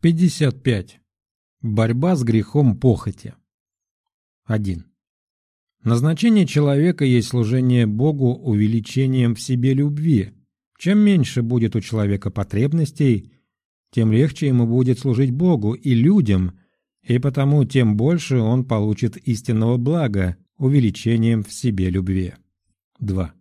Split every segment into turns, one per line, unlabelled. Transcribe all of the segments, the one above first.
55. Борьба с грехом похоти. 1. Назначение человека есть служение Богу увеличением в себе любви. Чем меньше будет у человека потребностей, тем легче ему будет служить Богу и людям, и потому тем больше он получит истинного блага увеличением в себе любви. 2.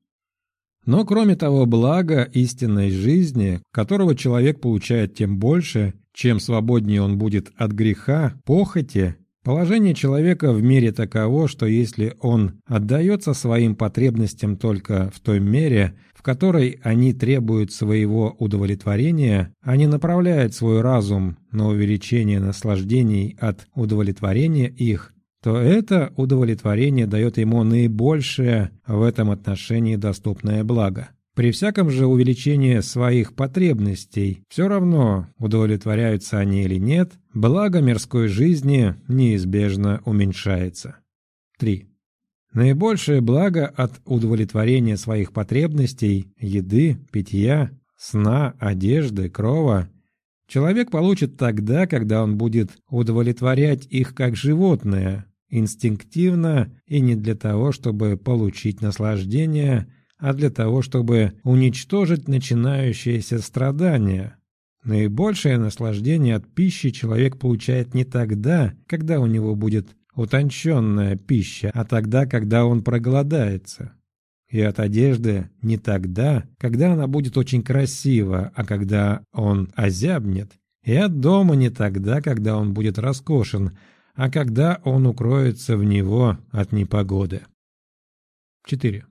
Но кроме того блага истинной жизни, которого человек получает тем больше, чем свободнее он будет от греха, похоти, положение человека в мире таково, что если он отдается своим потребностям только в той мере, в которой они требуют своего удовлетворения, а не направляет свой разум на увеличение наслаждений от удовлетворения их, то это удовлетворение дает ему наибольшее в этом отношении доступное благо. При всяком же увеличении своих потребностей, все равно, удовлетворяются они или нет, благо мирской жизни неизбежно уменьшается. 3. Наибольшее благо от удовлетворения своих потребностей – еды, питья, сна, одежды, крова – человек получит тогда, когда он будет удовлетворять их как животное, инстинктивно и не для того, чтобы получить наслаждение – а для того, чтобы уничтожить начинающееся страдание. Наибольшее наслаждение от пищи человек получает не тогда, когда у него будет утонченная пища, а тогда, когда он проголодается. И от одежды не тогда, когда она будет очень красива, а когда он озябнет. И от дома не тогда, когда он будет роскошен, а когда он укроется в него от непогоды. 4.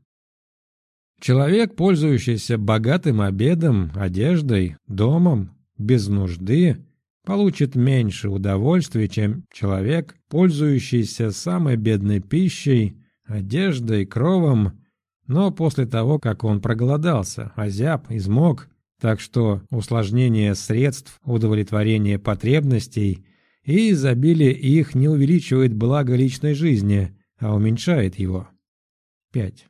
Человек, пользующийся богатым обедом, одеждой, домом, без нужды, получит меньше удовольствия, чем человек, пользующийся самой бедной пищей, одеждой, кровом, но после того, как он проголодался, озяб, измок, так что усложнение средств удовлетворения потребностей и изобилие их не увеличивает благо личной жизни, а уменьшает его. 5.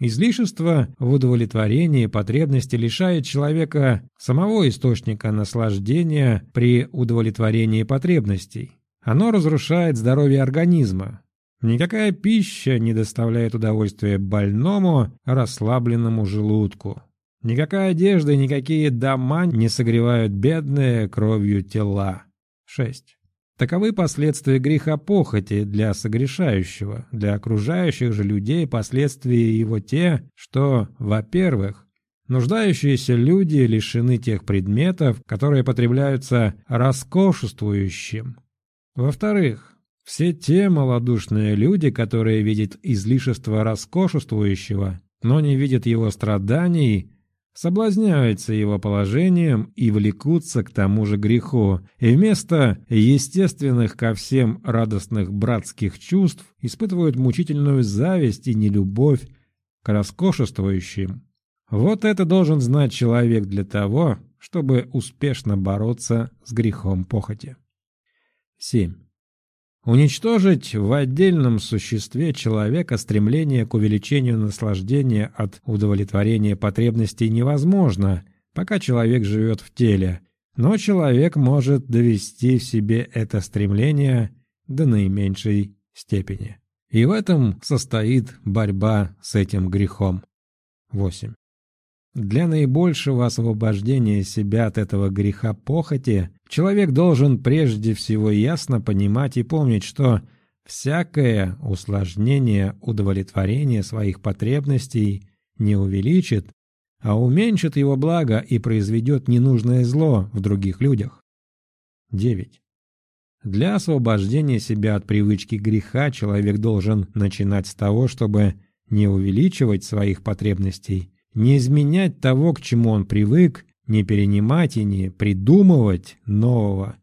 Излишество в удовлетворении потребности лишает человека самого источника наслаждения при удовлетворении потребностей. Оно разрушает здоровье организма. Никакая пища не доставляет удовольствия больному, расслабленному желудку. Никакая одежда и никакие дома не согревают бедные кровью тела. 6. Таковы последствия греха похоти для согрешающего, для окружающих же людей последствия его те, что, во-первых, нуждающиеся люди лишены тех предметов, которые потребляются роскошествующим. Во-вторых, все те малодушные люди, которые видят излишество роскошествующего, но не видят его страданий, соблазняются его положением и влекутся к тому же греху, и вместо естественных ко всем радостных братских чувств испытывают мучительную зависть и нелюбовь к роскошествующим. Вот это должен знать человек для того, чтобы успешно бороться с грехом похоти. 7. Уничтожить в отдельном существе человека стремление к увеличению наслаждения от удовлетворения потребностей невозможно, пока человек живет в теле, но человек может довести в себе это стремление до наименьшей степени. И в этом состоит борьба с этим грехом. 8. Для наибольшего освобождения себя от этого греха похоти человек должен прежде всего ясно понимать и помнить, что всякое усложнение удовлетворения своих потребностей не увеличит, а уменьшит его благо и произведет ненужное зло в других людях. 9. Для освобождения себя от привычки греха человек должен начинать с того, чтобы не увеличивать своих потребностей, не изменять того, к чему он привык, не перенимать и не придумывать нового,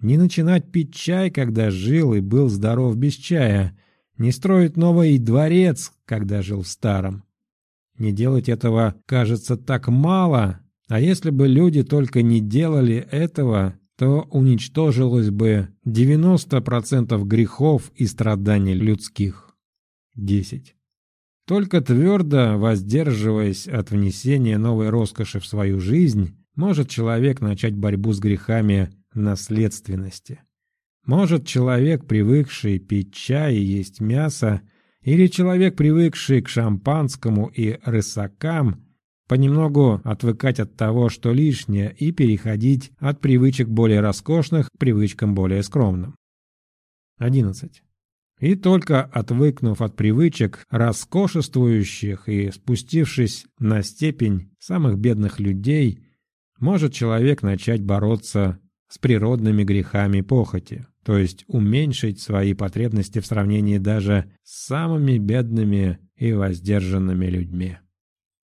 не начинать пить чай, когда жил и был здоров без чая, не строить новый дворец, когда жил в старом. Не делать этого кажется так мало, а если бы люди только не делали этого, то уничтожилось бы 90% грехов и страданий людских. 10. Только твердо воздерживаясь от внесения новой роскоши в свою жизнь, может человек начать борьбу с грехами наследственности. Может человек, привыкший пить чай и есть мясо, или человек, привыкший к шампанскому и рысакам, понемногу отвыкать от того, что лишнее, и переходить от привычек более роскошных к привычкам более скромным. 11. И только отвыкнув от привычек роскошествующих и спустившись на степень самых бедных людей, может человек начать бороться с природными грехами похоти, то есть уменьшить свои потребности в сравнении даже с самыми бедными и воздержанными людьми.